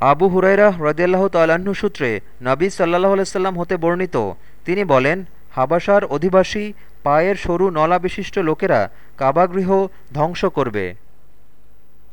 আবু হুরাইরা হ্রদিয়াল্লাহ তাল্লাহ্ন সূত্রে নবী সাল্লাহ আলাইসাল্লাম হতে বর্ণিত। তিনি বলেন হাবাসার অধিবাসী পায়ের সরু নলা বিশিষ্ট লোকেরা কাবাগৃহ ধ্বংস করবে।